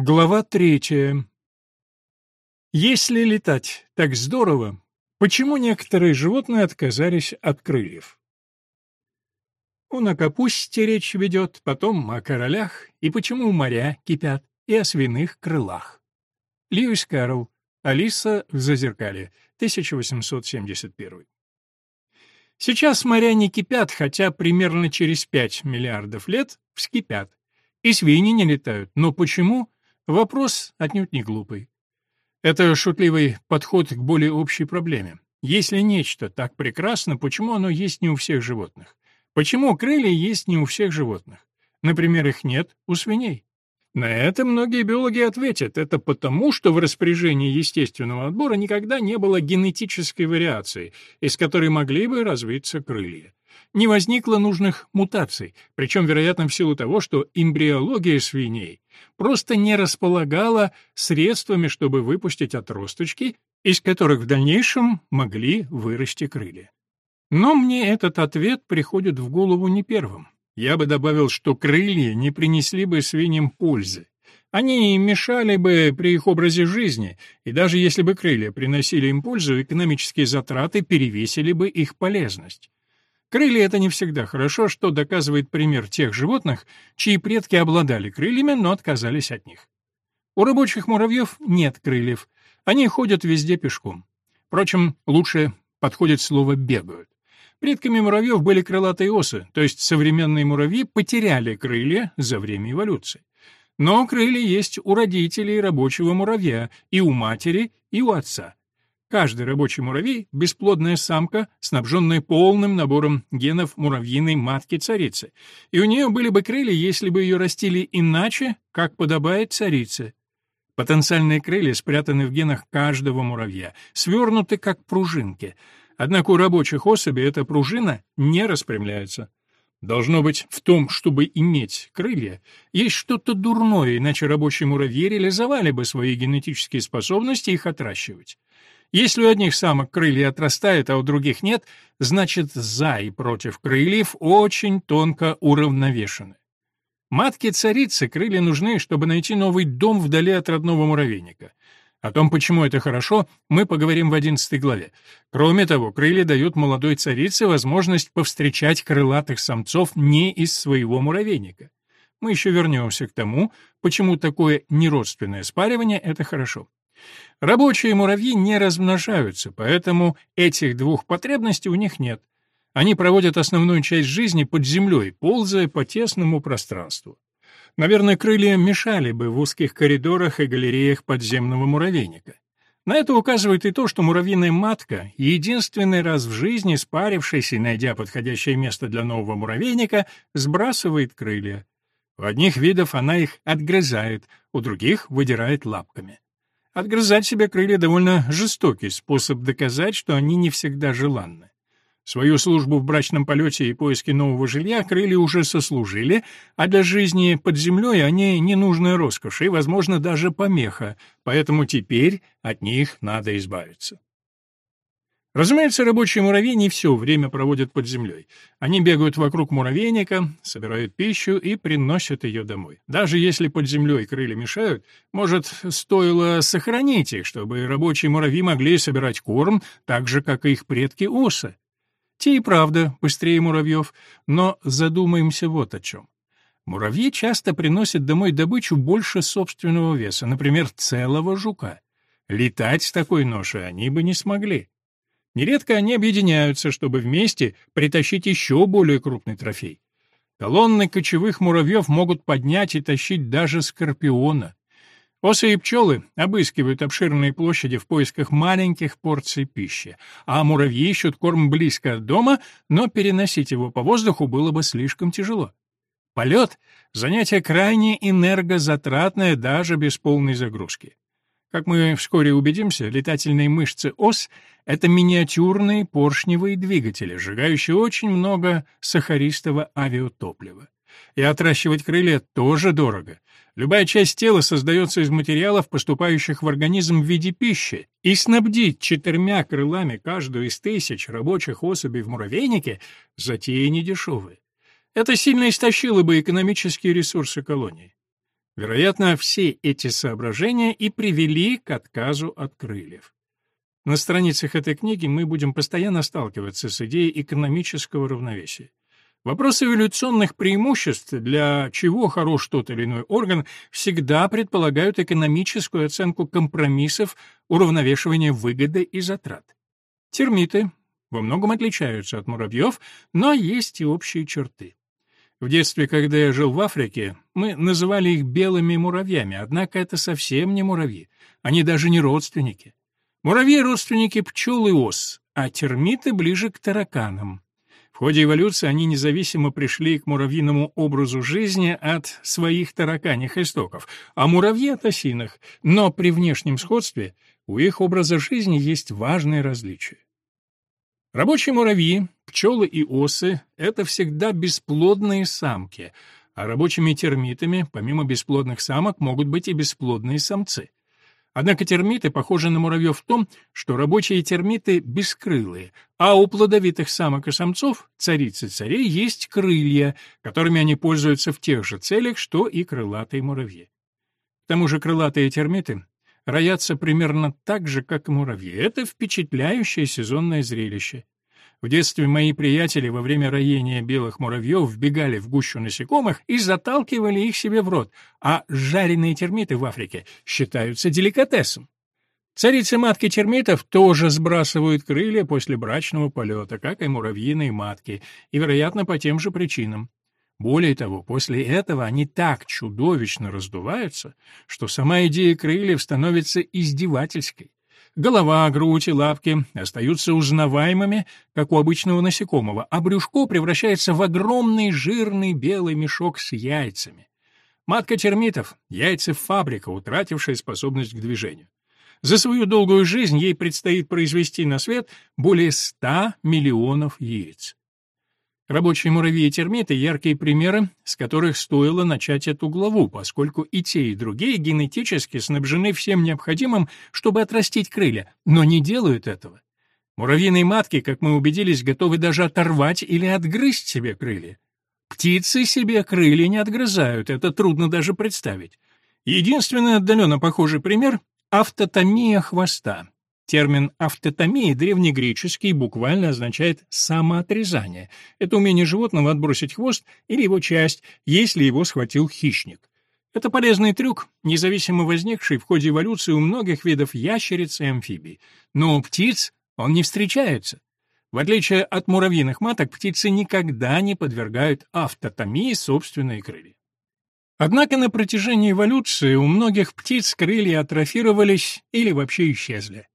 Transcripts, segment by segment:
Глава третья. Если летать так здорово, почему некоторые животные отказались от крыльев? Он о капусте речь ведет, потом о королях, и почему моря кипят, и о свиных крылах. Льюис Кэрролл. Алиса в Зазеркале. 1871. Сейчас моря не кипят, хотя примерно через 5 миллиардов лет вскипят. И свиньи не летают. Но почему? Вопрос отнюдь не глупый. Это шутливый подход к более общей проблеме. Если нечто так прекрасно, почему оно есть не у всех животных? Почему крылья есть не у всех животных? Например, их нет у свиней. На это многие биологи ответят, это потому, что в распоряжении естественного отбора никогда не было генетической вариации, из которой могли бы развиться крылья. Не возникло нужных мутаций, причем, вероятно, в силу того, что эмбриология свиней просто не располагала средствами, чтобы выпустить отросточки, из которых в дальнейшем могли вырасти крылья. Но мне этот ответ приходит в голову не первым. Я бы добавил, что крылья не принесли бы свиньям пользы. Они мешали бы при их образе жизни, и даже если бы крылья приносили им пользу, экономические затраты перевесили бы их полезность. Крылья — это не всегда хорошо, что доказывает пример тех животных, чьи предки обладали крыльями, но отказались от них. У рабочих муравьев нет крыльев, они ходят везде пешком. Впрочем, лучше подходит слово «бегают». Предками муравьев были крылатые осы, то есть современные муравьи потеряли крылья за время эволюции. Но крылья есть у родителей рабочего муравья, и у матери, и у отца. Каждый рабочий муравей — бесплодная самка, снабженная полным набором генов муравьиной матки-царицы. И у нее были бы крылья, если бы ее растили иначе, как подобает царице. Потенциальные крылья спрятаны в генах каждого муравья, свернуты как пружинки — Однако у рабочих особей эта пружина не распрямляется. Должно быть, в том, чтобы иметь крылья, есть что-то дурное, иначе рабочие муравьи реализовали бы свои генетические способности их отращивать. Если у одних самок крылья отрастают, а у других нет, значит, за и против крыльев очень тонко уравновешены. Матке-царице крылья нужны, чтобы найти новый дом вдали от родного муравейника. О том, почему это хорошо, мы поговорим в 11 главе. Кроме того, крылья дают молодой царице возможность повстречать крылатых самцов не из своего муравейника. Мы еще вернемся к тому, почему такое неродственное спаривание — это хорошо. Рабочие муравьи не размножаются, поэтому этих двух потребностей у них нет. Они проводят основную часть жизни под землей, ползая по тесному пространству. Наверное, крылья мешали бы в узких коридорах и галереях подземного муравейника. На это указывает и то, что муравьиная матка, единственный раз в жизни спарившись и найдя подходящее место для нового муравейника, сбрасывает крылья. У одних видов она их отгрызает, у других выдирает лапками. Отгрызать себе крылья довольно жестокий способ доказать, что они не всегда желанны. Свою службу в брачном полете и поиске нового жилья крылья уже сослужили, а для жизни под землей они ненужная роскошь и, возможно, даже помеха, поэтому теперь от них надо избавиться. Разумеется, рабочие муравьи не все время проводят под землей. Они бегают вокруг муравейника, собирают пищу и приносят ее домой. Даже если под землей крылья мешают, может, стоило сохранить их, чтобы рабочие муравьи могли собирать корм так же, как и их предки осы. Те и правда быстрее муравьев, но задумаемся вот о чем. Муравьи часто приносят домой добычу больше собственного веса, например, целого жука. Летать с такой ношей они бы не смогли. Нередко они объединяются, чтобы вместе притащить еще более крупный трофей. Колонны кочевых муравьев могут поднять и тащить даже скорпиона. Осы и пчелы обыскивают обширные площади в поисках маленьких порций пищи, а муравьи ищут корм близко от дома, но переносить его по воздуху было бы слишком тяжело. Полет — занятие крайне энергозатратное даже без полной загрузки. Как мы вскоре убедимся, летательные мышцы ос — это миниатюрные поршневые двигатели, сжигающие очень много сахаристого авиатоплива. И отращивать крылья тоже дорого. Любая часть тела создается из материалов, поступающих в организм в виде пищи, и снабдить четырьмя крылами каждую из тысяч рабочих особей в муравейнике – затея недешевая. Это сильно истощило бы экономические ресурсы колонии. Вероятно, все эти соображения и привели к отказу от крыльев. На страницах этой книги мы будем постоянно сталкиваться с идеей экономического равновесия. Вопрос эволюционных преимуществ, для чего хорош тот или иной орган, всегда предполагают экономическую оценку компромиссов, уравновешивания выгоды и затрат. Термиты во многом отличаются от муравьев, но есть и общие черты. В детстве, когда я жил в Африке, мы называли их белыми муравьями, однако это совсем не муравьи, они даже не родственники. Муравьи — родственники пчел и ос, а термиты ближе к тараканам. В ходе эволюции они независимо пришли к муравьиному образу жизни от своих тараканьих истоков, а муравьи — от осиных, но при внешнем сходстве у их образа жизни есть важные различия. Рабочие муравьи, пчелы и осы — это всегда бесплодные самки, а рабочими термитами, помимо бесплодных самок, могут быть и бесплодные самцы. Однако термиты похожи на муравьев в том, что рабочие термиты бескрылые, а у плодовитых самок и самцов, цариц и царей, есть крылья, которыми они пользуются в тех же целях, что и крылатые муравьи. К тому же крылатые термиты роятся примерно так же, как и муравьи. Это впечатляющее сезонное зрелище. В детстве мои приятели во время роения белых муравьев вбегали в гущу насекомых и заталкивали их себе в рот, а жареные термиты в Африке считаются деликатесом. Царицы-матки термитов тоже сбрасывают крылья после брачного полета, как и муравьиные матки, и, вероятно, по тем же причинам. Более того, после этого они так чудовищно раздуваются, что сама идея крыльев становится издевательской. Голова, грудь и лапки остаются узнаваемыми, как у обычного насекомого, а брюшко превращается в огромный жирный белый мешок с яйцами. Матка термитов — яйцефабрика, утратившая способность к движению. За свою долгую жизнь ей предстоит произвести на свет более 100 миллионов яиц. Рабочие муравьи и термиты — яркие примеры, с которых стоило начать эту главу, поскольку и те, и другие генетически снабжены всем необходимым, чтобы отрастить крылья, но не делают этого. Муравьиные матки, как мы убедились, готовы даже оторвать или отгрызть себе крылья. Птицы себе крылья не отгрызают, это трудно даже представить. Единственный отдаленно похожий пример — автотомия хвоста. Термин «автотомия» древнегреческий буквально означает «самоотрезание». Это умение животного отбросить хвост или его часть, если его схватил хищник. Это полезный трюк, независимо возникший в ходе эволюции у многих видов ящериц и амфибий. Но у птиц он не встречается. В отличие от муравьиных маток, птицы никогда не подвергают автотомии собственные крылья. Однако на протяжении эволюции у многих птиц крылья атрофировались или вообще исчезли.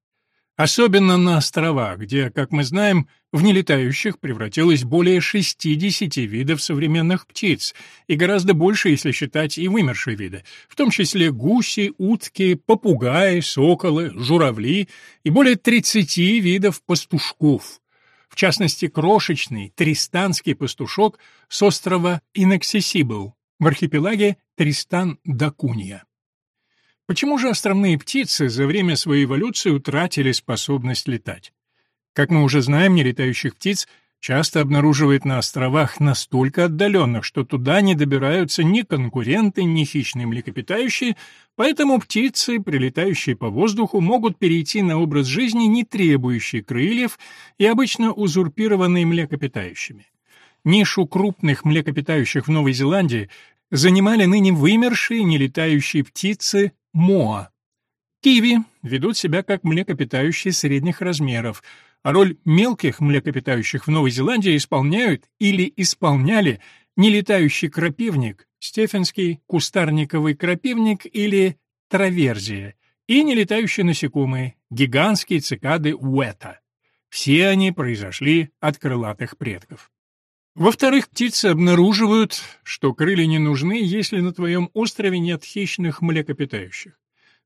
Особенно на островах, где, как мы знаем, в нелетающих превратилось более 60 видов современных птиц, и гораздо больше, если считать и вымершие виды, в том числе гуси, утки, попугаи, соколы, журавли и более 30 видов пастушков. В частности, крошечный тристанский пастушок с острова Inaccessible в архипелаге Тристан-да-Кунья. Почему же островные птицы за время своей эволюции утратили способность летать? Как мы уже знаем, нелетающих птиц часто обнаруживают на островах настолько отдаленных, что туда не добираются ни конкуренты, ни хищные млекопитающие, поэтому птицы, прилетающие по воздуху, могут перейти на образ жизни, не требующий крыльев и обычно узурпированный млекопитающими. Нишу крупных млекопитающих в Новой Зеландии занимали ныне вымершие нелетающие птицы Моа. Киви ведут себя как млекопитающие средних размеров, а роль мелких млекопитающих в Новой Зеландии исполняют или исполняли нелетающий крапивник, стефенский кустарниковый крапивник или траверзия, и нелетающие насекомые, гигантские цикады уэта. Все они произошли от крылатых предков. Во-вторых, птицы обнаруживают, что крылья не нужны, если на твоем острове нет хищных млекопитающих.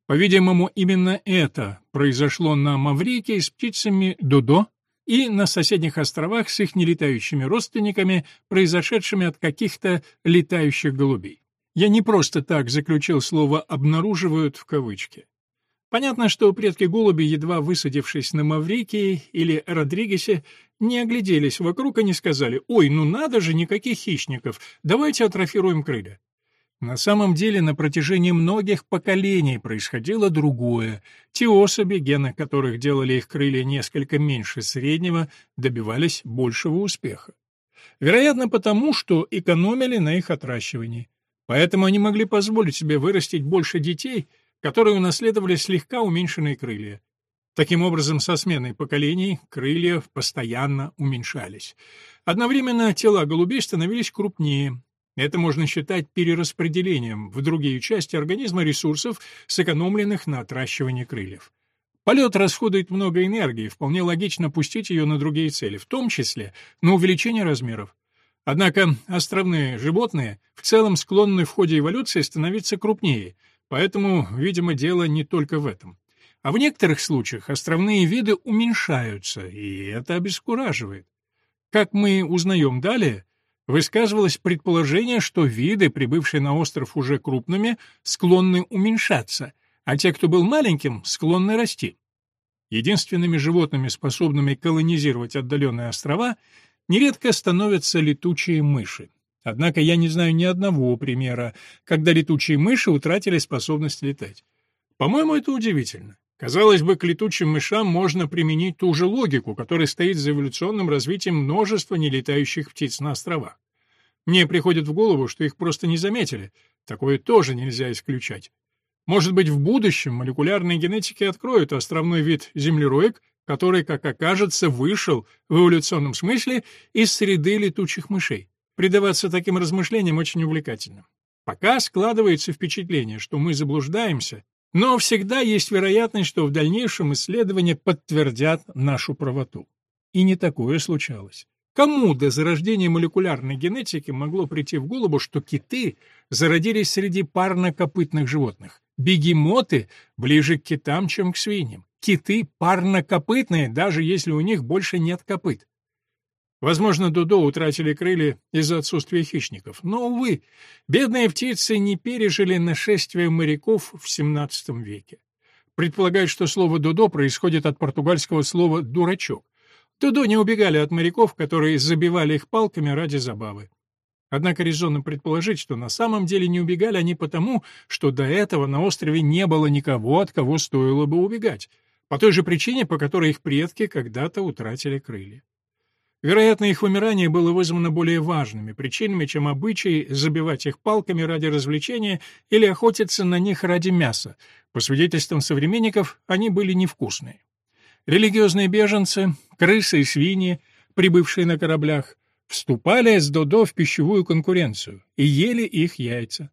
По-видимому, именно это произошло на Маврике с птицами Додо и на соседних островах с их нелетающими родственниками, произошедшими от каких-то летающих голубей. Я не просто так заключил слово «обнаруживают» в кавычки. Понятно, что предки голуби, едва высадившись на Маврикии или Родригесе, не огляделись вокруг и не сказали «Ой, ну надо же, никаких хищников, давайте атрофируем крылья». На самом деле на протяжении многих поколений происходило другое. Те особи, гены которых делали их крылья несколько меньше среднего, добивались большего успеха. Вероятно, потому, что экономили на их отращивании. Поэтому они могли позволить себе вырастить больше детей, которые унаследовали слегка уменьшенные крылья. Таким образом, со сменой поколений крылья постоянно уменьшались. Одновременно тела голубей становились крупнее. Это можно считать перераспределением в другие части организма ресурсов, сэкономленных на отращивании крыльев. Полет расходует много энергии, вполне логично пустить ее на другие цели, в том числе на увеличение размеров. Однако островные животные в целом склонны в ходе эволюции становиться крупнее, поэтому, видимо, дело не только в этом. А в некоторых случаях островные виды уменьшаются, и это обескураживает. Как мы узнаем далее, высказывалось предположение, что виды, прибывшие на остров уже крупными, склонны уменьшаться, а те, кто был маленьким, склонны расти. Единственными животными, способными колонизировать отдаленные острова, нередко становятся летучие мыши. Однако я не знаю ни одного примера, когда летучие мыши утратили способность летать. По-моему, это удивительно. Казалось бы, к летучим мышам можно применить ту же логику, которая стоит за эволюционным развитием множества нелетающих птиц на островах. Мне приходит в голову, что их просто не заметили. Такое тоже нельзя исключать. Может быть, в будущем молекулярные генетики откроют островной вид землероек, который, как окажется, вышел в эволюционном смысле из среды летучих мышей. Предаваться таким размышлениям очень увлекательно. Пока складывается впечатление, что мы заблуждаемся, но всегда есть вероятность, что в дальнейшем исследования подтвердят нашу правоту. И не такое случалось. Кому до зарождения молекулярной генетики могло прийти в голову, что киты зародились среди парнокопытных животных? Бегемоты ближе к китам, чем к свиньям. Киты парнокопытные, даже если у них больше нет копыт. Возможно, Дудо утратили крылья из-за отсутствия хищников. Но, увы, бедные птицы не пережили нашествие моряков в XVII веке. Предполагают, что слово «дудо» происходит от португальского слова «дурачок». Дудо не убегали от моряков, которые забивали их палками ради забавы. Однако резонно предположить, что на самом деле не убегали они потому, что до этого на острове не было никого, от кого стоило бы убегать, по той же причине, по которой их предки когда-то утратили крылья. Вероятно, их вымирание было вызвано более важными причинами, чем обычай забивать их палками ради развлечения или охотиться на них ради мяса. По свидетельствам современников, они были невкусные. Религиозные беженцы, крысы и свиньи, прибывшие на кораблях, вступали с Додо в пищевую конкуренцию и ели их яйца.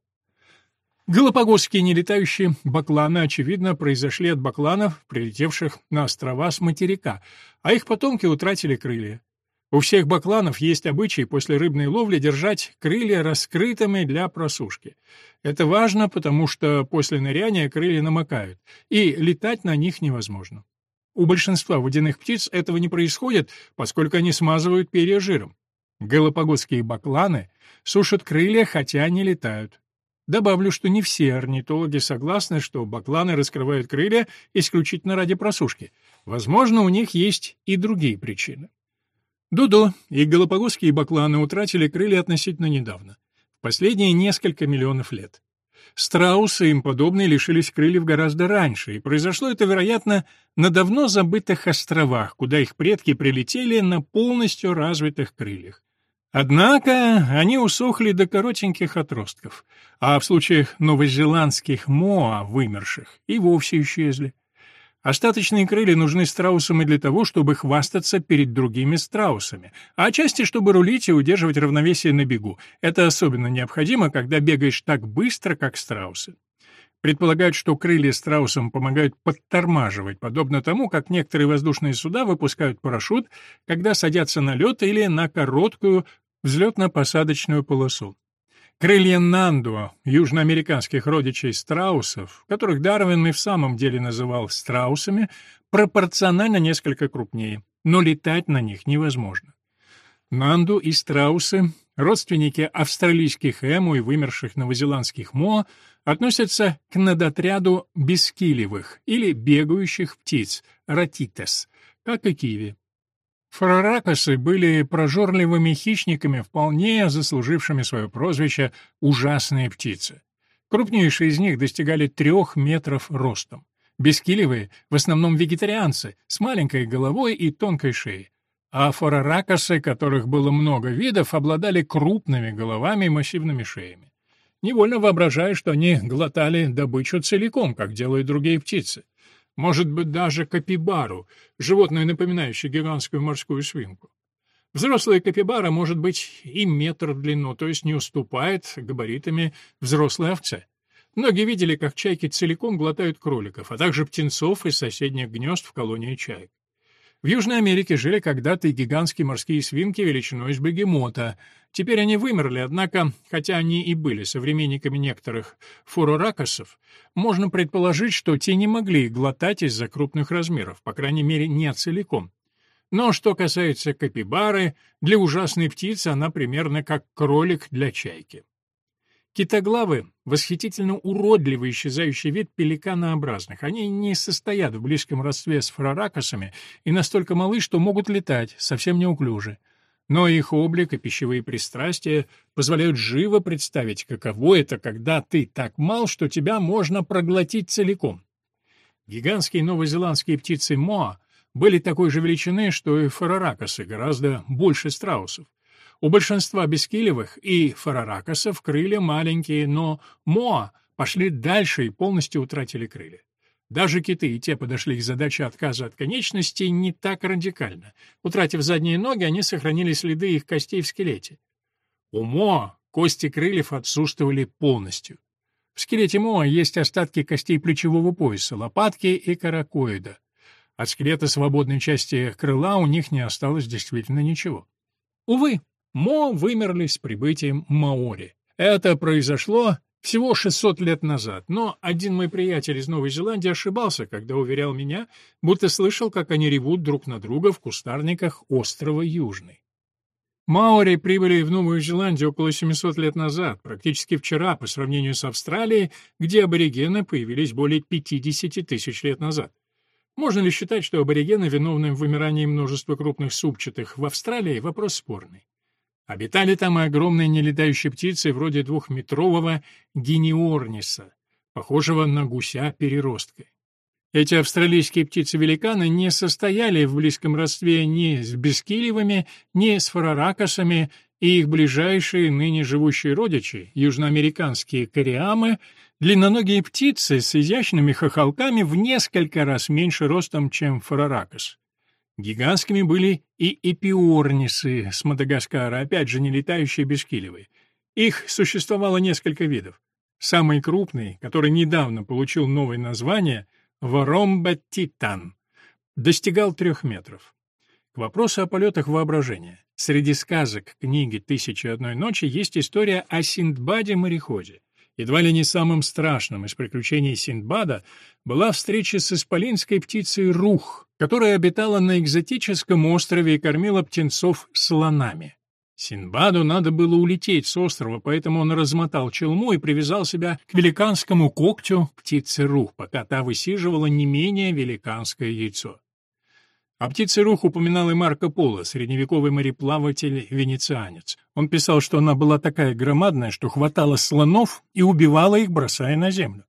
Галапагосские нелетающие бакланы, очевидно, произошли от бакланов, прилетевших на острова с материка, а их потомки утратили крылья. У всех бакланов есть обычай после рыбной ловли держать крылья раскрытыми для просушки. Это важно, потому что после ныряния крылья намокают, и летать на них невозможно. У большинства водяных птиц этого не происходит, поскольку они смазывают перья жиром. Галапагосские бакланы сушат крылья, хотя не летают. Добавлю, что не все орнитологи согласны, что бакланы раскрывают крылья исключительно ради просушки. Возможно, у них есть и другие причины. Дудо и галапагосские бакланы утратили крылья относительно недавно, в последние несколько миллионов лет. Страусы и им подобные лишились крыльев гораздо раньше, и произошло это, вероятно, на давно забытых островах, куда их предки прилетели на полностью развитых крыльях. Однако они усохли до коротеньких отростков, а в случаях новозеландских моа, вымерших, и вовсе исчезли. Остаточные крылья нужны страусам и для того, чтобы хвастаться перед другими страусами, а отчасти, чтобы рулить и удерживать равновесие на бегу. Это особенно необходимо, когда бегаешь так быстро, как страусы. Предполагают, что крылья страусам помогают подтормаживать, подобно тому, как некоторые воздушные суда выпускают парашют, когда садятся на лед или на короткую взлетно-посадочную полосу. Крылья Нандуа, южноамериканских родичей страусов, которых Дарвин и в самом деле называл страусами, пропорционально несколько крупнее, но летать на них невозможно. Нанду и страусы, родственники австралийских эму и вымерших новозеландских моа, относятся к надотряду бескилевых или бегающих птиц, ратитес, как и киви. Фраракосы были прожорливыми хищниками, вполне заслужившими свое прозвище «ужасные птицы». Крупнейшие из них достигали трех метров ростом. Бескилевые, в основном вегетарианцы, с маленькой головой и тонкой шеей. А фораракосы, которых было много видов, обладали крупными головами и массивными шеями. Невольно воображаю, что они глотали добычу целиком, как делают другие птицы. Может быть, даже капибару, животное, напоминающее гигантскую морскую свинку. Взрослая капибара может быть и метр в длину, то есть не уступает габаритами взрослой овце. Многие видели, как чайки целиком глотают кроликов, а также птенцов из соседних гнезд в колонии чаек. В Южной Америке жили когда-то и гигантские морские свинки величиной с бегемота. Теперь они вымерли, однако, хотя они и были современниками некоторых фуроракосов, можно предположить, что те не могли глотать из-за крупных размеров, по крайней мере, не целиком. Но что касается капибары, для ужасной птицы она примерно как кролик для чайки. Китоглавы — восхитительно уродливый исчезающий вид пеликанообразных. Они не состоят в близком родстве с фраракосами и настолько малы, что могут летать, совсем неуклюже. Но их облик и пищевые пристрастия позволяют живо представить, каково это, когда ты так мал, что тебя можно проглотить целиком. Гигантские новозеландские птицы моа были такой же величины, что и фараракосы, гораздо больше страусов. У большинства бескилевых и фараракосов крылья маленькие, но моа пошли дальше и полностью утратили крылья. Даже киты и те подошли к задаче отказа от конечностей не так радикально. Утратив задние ноги, они сохранили следы их костей в скелете. У моа кости крыльев отсутствовали полностью. В скелете моа есть остатки костей плечевого пояса, лопатки и каракоида. От скелета свободной части крыла у них не осталось действительно ничего. Увы, Мо вымерли с прибытием Маори. Это произошло всего 600 лет назад, но один мой приятель из Новой Зеландии ошибался, когда уверял меня, будто слышал, как они ревут друг на друга в кустарниках острова Южный. Маори прибыли в Новую Зеландию около 700 лет назад, практически вчера, по сравнению с Австралией, где аборигены появились более 50 тысяч лет назад. Можно ли считать, что аборигены виновны в вымирании множества крупных супчатых в Австралии, вопрос спорный. Обитали там и огромные нелетающие птицы вроде двухметрового гениорниса, похожего на гуся-переростка. Эти австралийские птицы-великаны не состояли в близком родстве ни с бескилевыми, ни с фараракосами, и их ближайшие ныне живущие родичи, южноамериканские кориамы, длинноногие птицы с изящными хохолками в несколько раз меньше ростом, чем фараракос. Гигантскими были и эпиорнисы с Мадагаскара, опять же не летающие бескилевые. Их существовало несколько видов. Самый крупный, который недавно получил новое название, Воромба-титан, достигал трех метров. К вопросу о полетах воображения. Среди сказок книги «Тысячи одной ночи» есть история о Синдбаде-мореходе. Едва ли не самым страшным из приключений Синдбада была встреча с исполинской птицей Рух, которая обитала на экзотическом острове и кормила птенцов слонами. Синбаду надо было улететь с острова, поэтому он размотал челму и привязал себя к великанскому когтю птицы Рух, пока та высиживала не менее великанское яйцо. О птице Рух упоминал и Марко Поло, средневековый мореплаватель-венецианец. Он писал, что она была такая громадная, что хватала слонов и убивала их, бросая на землю.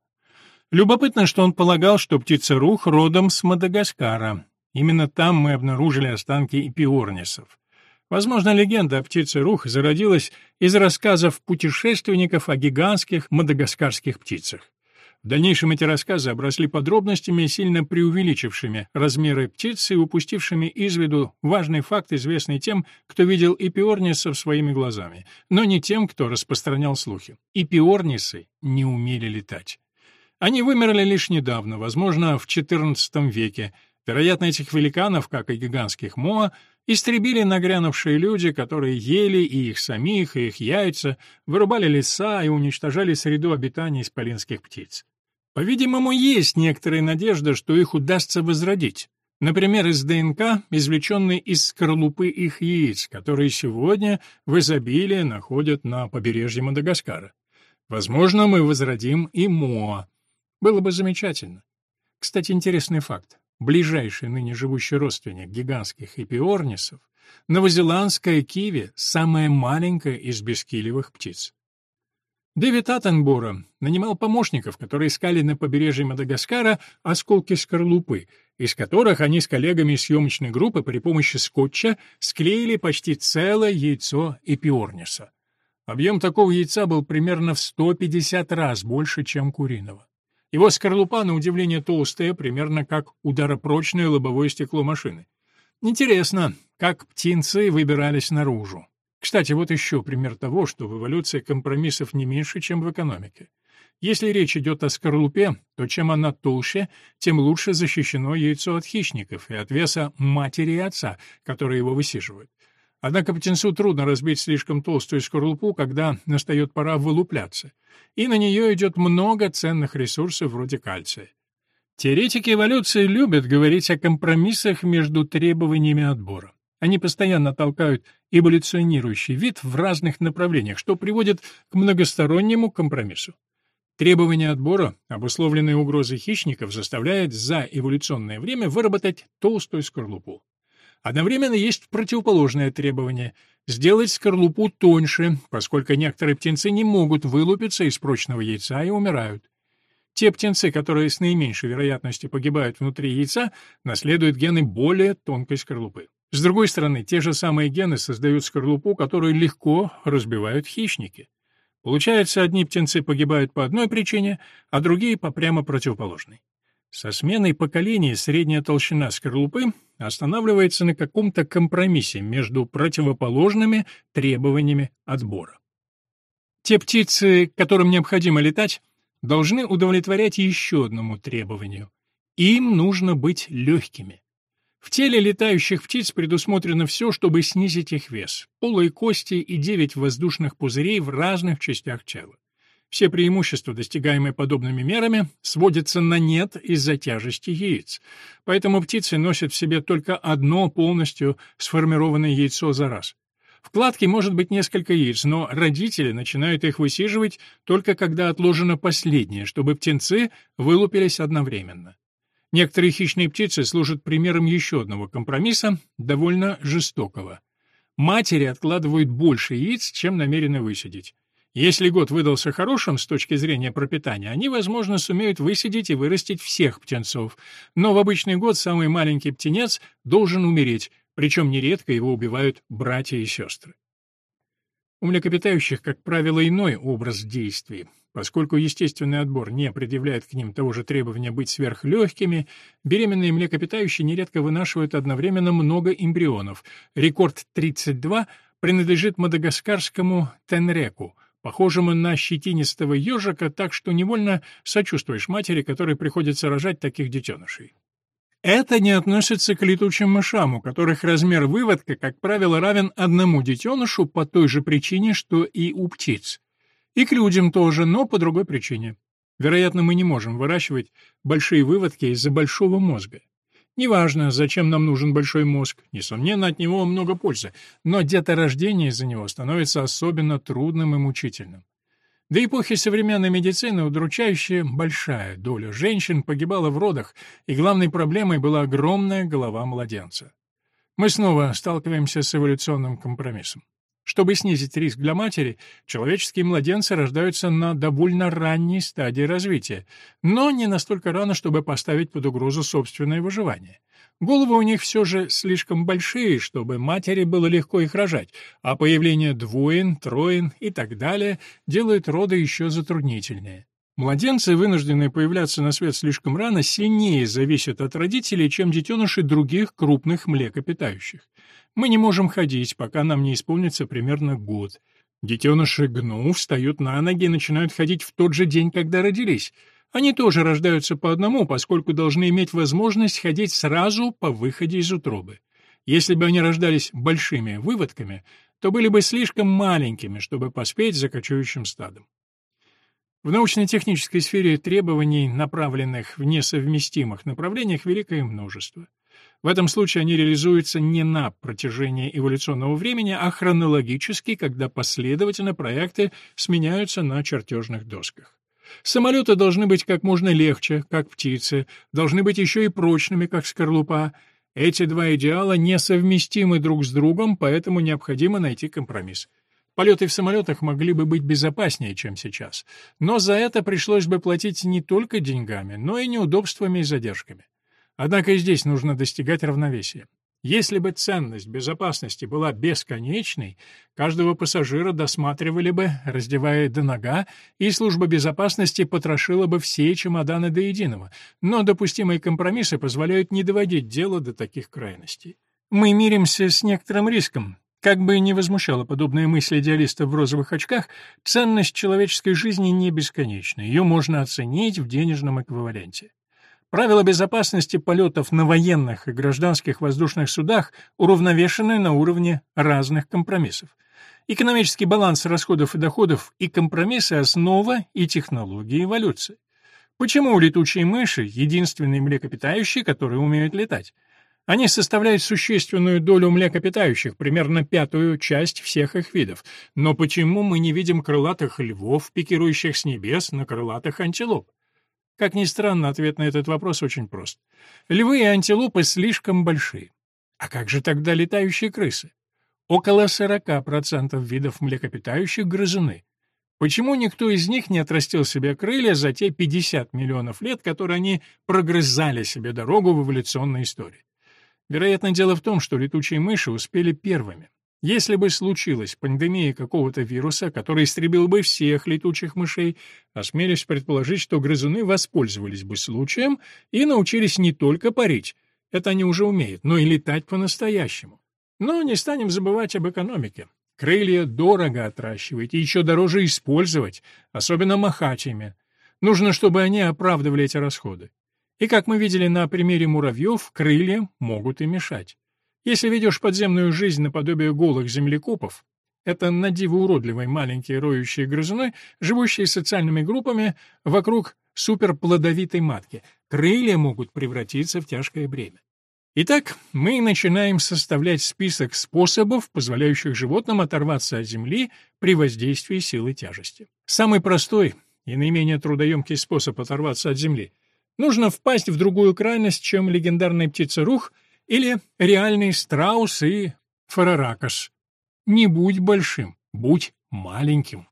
Любопытно, что он полагал, что птица Рух родом с Мадагаскара. Именно там мы обнаружили останки эпиорнисов. Возможно, легенда о птице Рух зародилась из рассказов путешественников о гигантских мадагаскарских птицах. В дальнейшем эти рассказы обросли подробностями, сильно преувеличившими размеры птицы и упустившими из виду важный факт, известный тем, кто видел эпиорнисов своими глазами, но не тем, кто распространял слухи. Эпиорнисы не умели летать. Они вымерли лишь недавно, возможно, в XIV веке. Вероятно, этих великанов, как и гигантских моа, истребили нагрянувшие люди, которые ели и их самих, и их яйца, вырубали леса и уничтожали среду обитания исполинских птиц. По-видимому, есть некоторая надежда, что их удастся возродить. Например, из ДНК, извлеченной из скорлупы их яиц, которые сегодня в изобилии находят на побережье Мадагаскара. Возможно, мы возродим и Моа. Было бы замечательно. Кстати, интересный факт. ближайший ныне живущий родственник гигантских эпиорнисов, новозеландская киви – самая маленькая из бескилевых птиц. Дэвид Аттенбора нанимал помощников, которые искали на побережье Мадагаскара осколки скорлупы, из которых они с коллегами из съемочной группы при помощи скотча склеили почти целое яйцо эпиорниса. Объем такого яйца был примерно в 150 раз больше, чем куриного. Его скорлупа, на удивление толстая, примерно как ударопрочное лобовое стекло машины. Интересно, как птенцы выбирались наружу. Кстати, вот еще пример того, что в эволюции компромиссов не меньше, чем в экономике. Если речь идет о скорлупе, то чем она толще, тем лучше защищено яйцо от хищников и от веса матери и отца, которые его высиживают. Однако птенцу трудно разбить слишком толстую скорлупу, когда настает пора вылупляться, и на нее идет много ценных ресурсов вроде кальция. Теоретики эволюции любят говорить о компромиссах между требованиями отбора. Они постоянно толкают эволюционирующий вид в разных направлениях, что приводит к многостороннему компромиссу. Требования отбора, обусловленные угрозой хищников, заставляют за эволюционное время выработать толстую скорлупу. Одновременно есть противоположное требование – сделать скорлупу тоньше, поскольку некоторые птенцы не могут вылупиться из прочного яйца и умирают. Те птенцы, которые с наименьшей вероятностью погибают внутри яйца, наследуют гены более тонкой скорлупы. С другой стороны, те же самые гены создают скорлупу, которую легко разбивают хищники. Получается, одни птенцы погибают по одной причине, а другие по прямо противоположной. Со сменой поколений средняя толщина скорлупы останавливается на каком-то компромиссе между противоположными требованиями отбора. Те птицы, которым необходимо летать, должны удовлетворять еще одному требованию. Им нужно быть легкими. В теле летающих птиц предусмотрено все, чтобы снизить их вес. Полые кости и девять воздушных пузырей в разных частях тела. Все преимущества, достигаемые подобными мерами, сводятся на нет из-за тяжести яиц. Поэтому птицы носят в себе только одно полностью сформированное яйцо за раз. В кладке может быть несколько яиц, но родители начинают их высиживать только когда отложено последнее, чтобы птенцы вылупились одновременно. Некоторые хищные птицы служат примером еще одного компромисса, довольно жестокого. Матери откладывают больше яиц, чем намерены высидеть. Если год выдался хорошим с точки зрения пропитания, они, возможно, сумеют высидеть и вырастить всех птенцов. Но в обычный год самый маленький птенец должен умереть, причем нередко его убивают братья и сестры. У млекопитающих, как правило, иной образ действий. Поскольку естественный отбор не предъявляет к ним того же требования быть сверхлегкими, беременные млекопитающие нередко вынашивают одновременно много эмбрионов. Рекорд 32 принадлежит мадагаскарскому тенреку, похожему на щетинистого ежика, так что невольно сочувствуешь матери, которой приходится рожать таких детенышей. Это не относится к летучим мышам, у которых размер выводка, как правило, равен одному детенышу по той же причине, что и у птиц. И к людям тоже, но по другой причине. Вероятно, мы не можем выращивать большие выводки из-за большого мозга. Неважно, зачем нам нужен большой мозг, несомненно, от него много пользы, но деторождение из-за него становится особенно трудным и мучительным. До эпохи современной медицины удручающая большая доля женщин погибала в родах, и главной проблемой была огромная голова младенца. Мы снова сталкиваемся с эволюционным компромиссом. Чтобы снизить риск для матери, человеческие младенцы рождаются на довольно ранней стадии развития, но не настолько рано, чтобы поставить под угрозу собственное выживание. Головы у них все же слишком большие, чтобы матери было легко их рожать, а появление двоин, троин и так далее делает роды еще затруднительнее. Младенцы, вынужденные появляться на свет слишком рано, сильнее зависят от родителей, чем детеныши других крупных млекопитающих. Мы не можем ходить, пока нам не исполнится примерно год. Детеныши гну встают на ноги и начинают ходить в тот же день, когда родились. Они тоже рождаются по одному, поскольку должны иметь возможность ходить сразу по выходе из утробы. Если бы они рождались большими выводками, то были бы слишком маленькими, чтобы поспеть за кочующим стадом. В научно-технической сфере требований, направленных в несовместимых направлениях, великое множество. В этом случае они реализуются не на протяжении эволюционного времени, а хронологически, когда последовательно проекты сменяются на чертежных досках. Самолеты должны быть как можно легче, как птицы, должны быть еще и прочными, как скорлупа. Эти два идеала несовместимы друг с другом, поэтому необходимо найти компромисс. Полеты в самолетах могли бы быть безопаснее, чем сейчас, но за это пришлось бы платить не только деньгами, но и неудобствами и задержками. Однако и здесь нужно достигать равновесия. Если бы ценность безопасности была бесконечной, каждого пассажира досматривали бы, раздевая до нога, и служба безопасности потрошила бы все чемоданы до единого, но допустимые компромиссы позволяют не доводить дело до таких крайностей. Мы миримся с некоторым риском. Как бы ни возмущала подобная мысль идеалистов в розовых очках, ценность человеческой жизни не бесконечна, ее можно оценить в денежном эквиваленте. Правила безопасности полетов на военных и гражданских воздушных судах уравновешены на уровне разных компромиссов. Экономический баланс расходов и доходов и компромиссы – основа и технологии эволюции. Почему летучие мыши – единственные млекопитающие, которые умеют летать? Они составляют существенную долю млекопитающих, примерно пятую часть всех их видов. Но почему мы не видим крылатых львов, пикирующих с небес на крылатых антилоп? Как ни странно, ответ на этот вопрос очень прост. Львы и антилопы слишком большие. А как же тогда летающие крысы? Около 40% видов млекопитающих грызуны. Почему никто из них не отрастил себе крылья за те 50 миллионов лет, которые они прогрызали себе дорогу в эволюционной истории? Вероятно, дело в том, что летучие мыши успели первыми. Если бы случилась пандемия какого-то вируса, который истребил бы всех летучих мышей, осмелюсь предположить, что грызуны воспользовались бы случаем и научились не только парить, это они уже умеют, но и летать по-настоящему. Но не станем забывать об экономике. Крылья дорого отращивать и еще дороже использовать, особенно махать ими. Нужно, чтобы они оправдывали эти расходы. И, как мы видели на примере муравьев, крылья могут и мешать. Если ведешь подземную жизнь наподобие голых землекопов, это на диво уродливые маленькие роющие грызуны, живущие социальными группами вокруг суперплодовитой матки, крылья могут превратиться в тяжкое бремя. Итак, мы начинаем составлять список способов, позволяющих животным оторваться от Земли при воздействии силы тяжести. Самый простой и наименее трудоемкий способ оторваться от Земли — нужно впасть в другую крайность, чем легендарная птица Рух — или реальный страус и фараракаш. Не будь большим, будь маленьким.